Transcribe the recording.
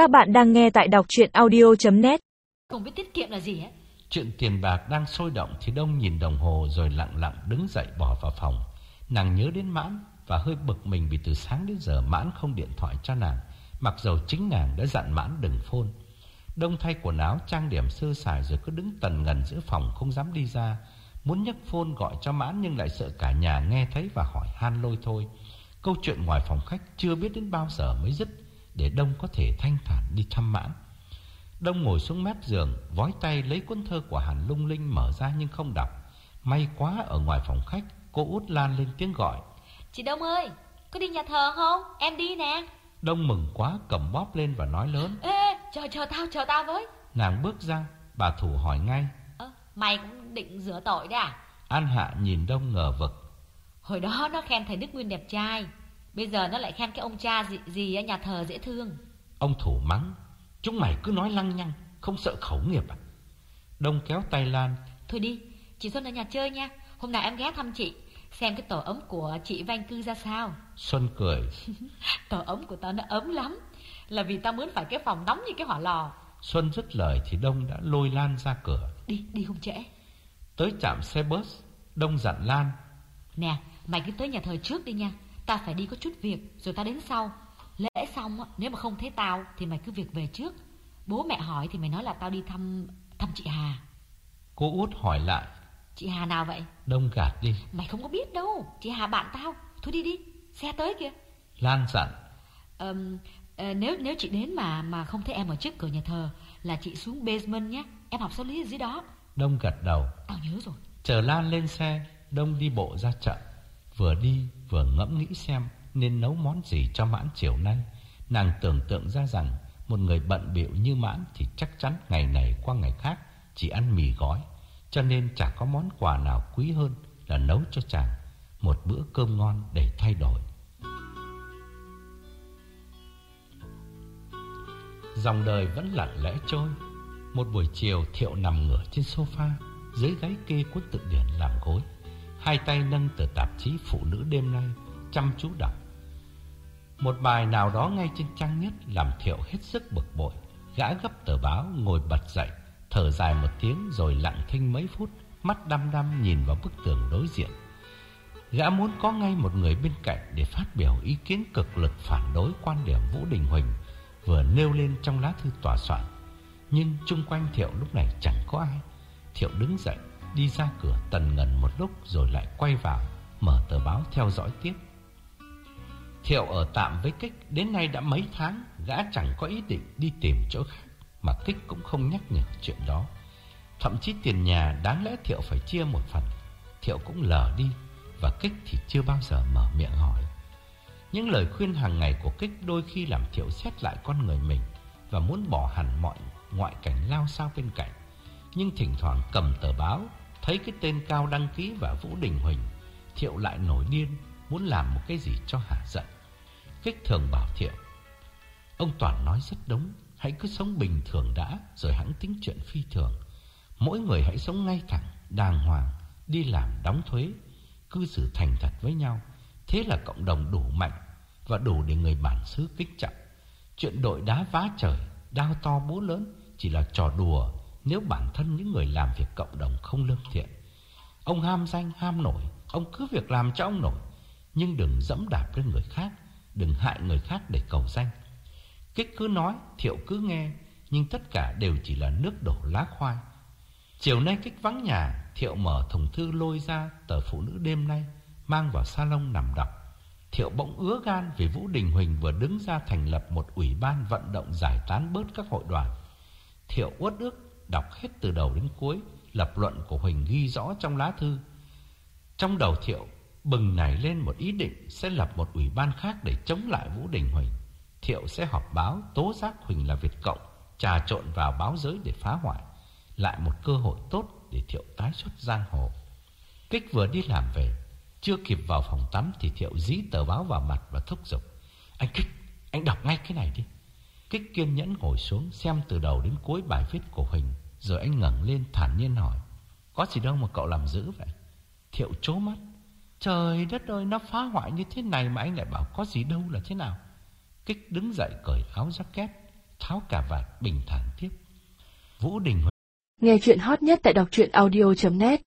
Các bạn đang nghe tại đọc chuyện audio.net Không biết tiết kiệm là gì ấy. Chuyện tiền bạc đang sôi động thì Đông nhìn đồng hồ rồi lặng lặng đứng dậy bỏ vào phòng. Nàng nhớ đến Mãn và hơi bực mình vì từ sáng đến giờ Mãn không điện thoại cho nàng, mặc dầu chính nàng đã dặn Mãn đừng phone. Đông thay quần áo trang điểm sơ sài rồi cứ đứng tần ngần giữa phòng không dám đi ra. Muốn nhấc phone gọi cho Mãn nhưng lại sợ cả nhà nghe thấy và hỏi han lôi thôi. Câu chuyện ngoài phòng khách chưa biết đến bao giờ mới dứt để Đông có thể thanh thản đi thăm Mãn. Đông ngồi xuống mép giường, vói tay lấy cuốn thơ của Hàn Lung Linh mở ra nhưng không đọc. May quá ở ngoài phòng khách, cô út lan lên tiếng gọi. Chị Đông ơi, có đi nhà thờ không? Em đi nè. Đông mừng quá cầm bóp lên và nói lớn. Ê, chờ chờ tao, chờ tao với. Nàng bước ra, bà thủ hỏi ngay. Ơ, mày cũng định rửa tội đấy à? An Hạ nhìn Đông ngờ vực. Hồi đó nó khen thầy Đức Nguyên đẹp trai. Bây giờ nó lại khen cái ông cha gì, gì ở nhà thờ dễ thương. Ông thủ mắng. Chúng mày cứ nói lăng nhăng, không sợ khẩu nghiệp à? Đông kéo tay Lan. Thôi đi, chị Xuân ở nhà chơi nha. Hôm nào em ghé thăm chị, xem cái tổ ấm của chị Vanh Cư ra sao. Xuân cười. Tổ ấm của tao nó ấm lắm. Là vì tao muốn phải cái phòng nóng như cái hỏa lò. Xuân dứt lời thì Đông đã lôi Lan ra cửa. Đi, đi không trễ. Tới trạm xe bus, Đông dặn Lan. Nè, mày cứ tới nhà thờ trước đi nha. Ta phải đi có chút việc, rồi ta đến sau. Lễ xong, nếu mà không thấy tao thì mày cứ việc về trước. Bố mẹ hỏi thì mày nói là tao đi thăm thăm chị Hà. Cô út hỏi lại. Chị Hà nào vậy? Đông gạt đi. Mày không có biết đâu. Chị Hà bạn tao. Thôi đi đi, xe tới kìa. Lan dặn. Ờ, nếu nếu chị đến mà mà không thấy em ở trước cửa nhà thờ là chị xuống basement nhé. Em học giáo lý ở dưới đó. Đông gật đầu. Tao nhớ rồi. Chờ Lan lên xe, Đông đi bộ ra chợ. Vừa đi vừa ngẫm nghĩ xem nên nấu món gì cho Mãn chiều nay. Nàng tưởng tượng ra rằng một người bận biểu như Mãn thì chắc chắn ngày này qua ngày khác chỉ ăn mì gói. Cho nên chả có món quà nào quý hơn là nấu cho chàng một bữa cơm ngon để thay đổi. Dòng đời vẫn lặng lẽ trôi. Một buổi chiều Thiệu nằm ngửa trên sofa, dưới gáy kê cuốn tự điển làm gối. Hai tay nâng tờ tạp chí Phụ nữ đêm nay, chăm chú đọc. Một bài nào đó ngay trên trang nhất làm Thiệu hết sức bực bội. Gã gấp tờ báo, ngồi bật dậy, thở dài một tiếng rồi lặng thinh mấy phút, mắt đăm đăm nhìn vào bức tường đối diện. Gã muốn có ngay một người bên cạnh để phát biểu ý kiến cực lực phản đối quan điểm Vũ Đình Huỳnh vừa nêu lên trong lá thư tòa soạn. Nhưng chung quanh Thiệu lúc này chẳng có ai. Thiệu đứng dậy, đi ra cửa tần ngần một lúc rồi lại quay vào, mở tờ báo theo dõi tiếp. Thiệu ở tạm với Kích đến nay đã mấy tháng, gã chẳng có ý định đi tìm chỗ khác, mà Kích cũng không nhắc nhở chuyện đó. Thậm chí tiền nhà đáng lẽ Thiệu phải chia một phần, Thiệu cũng lờ đi, và Kích thì chưa bao giờ mở miệng hỏi. Những lời khuyên hàng ngày của Kích đôi khi làm Thiệu xét lại con người mình và muốn bỏ hẳn mọi ngoại cảnh lao sao bên cạnh. Nhưng thỉnh thoảng cầm tờ báo, thấy cái tên Cao đăng ký và Vũ Đình Huỳnh, Thiệu lại nổi điên, muốn làm một cái gì cho hạ giận. Kích thường bảo Thiệu, ông Toàn nói rất đúng, hãy cứ sống bình thường đã, rồi hãng tính chuyện phi thường. Mỗi người hãy sống ngay thẳng, đàng hoàng, đi làm đóng thuế, cư xử thành thật với nhau. Thế là cộng đồng đủ mạnh và đủ để người bản xứ kính trọng. Chuyện đội đá vá trời, đao to bố lớn chỉ là trò đùa nếu bản thân những người làm việc cộng đồng không lương thiện. Ông ham danh, ham nổi, ông cứ việc làm cho ông nổi, nhưng đừng dẫm đạp lên người khác, đừng hại người khác để cầu danh. Kích cứ nói, thiệu cứ nghe, nhưng tất cả đều chỉ là nước đổ lá khoai. Chiều nay kích vắng nhà, thiệu mở thùng thư lôi ra tờ phụ nữ đêm nay, mang vào salon nằm đọc. Thiệu bỗng ứa gan vì Vũ Đình Huỳnh vừa đứng ra thành lập một ủy ban vận động giải tán bớt các hội đoàn. Thiệu uất ức đọc hết từ đầu đến cuối, lập luận của Huỳnh ghi rõ trong lá thư. Trong đầu Thiệu bừng nảy lên một ý định sẽ lập một ủy ban khác để chống lại Vũ Đình Huỳnh. Thiệu sẽ họp báo tố giác Huỳnh là Việt Cộng, trà trộn vào báo giới để phá hoại. Lại một cơ hội tốt để Thiệu tái xuất giang hồ. Kích vừa đi làm về, chưa kịp vào phòng tắm thì Thiệu dí tờ báo vào mặt và thúc giục. Anh Kích, anh đọc ngay cái này đi. Kích kiên nhẫn ngồi xuống xem từ đầu đến cuối bài viết của Huỳnh. Rồi anh ngẩng lên thản nhiên hỏi. Có gì đâu mà cậu làm dữ vậy? Thiệu chố mắt. Trời đất ơi, nó phá hoại như thế này mà anh lại bảo có gì đâu là thế nào? Kích đứng dậy cởi áo jacket, tháo cà vạt bình thản tiếp. Vũ Đình Nghe chuyện hot nhất tại đọc truyện audio.net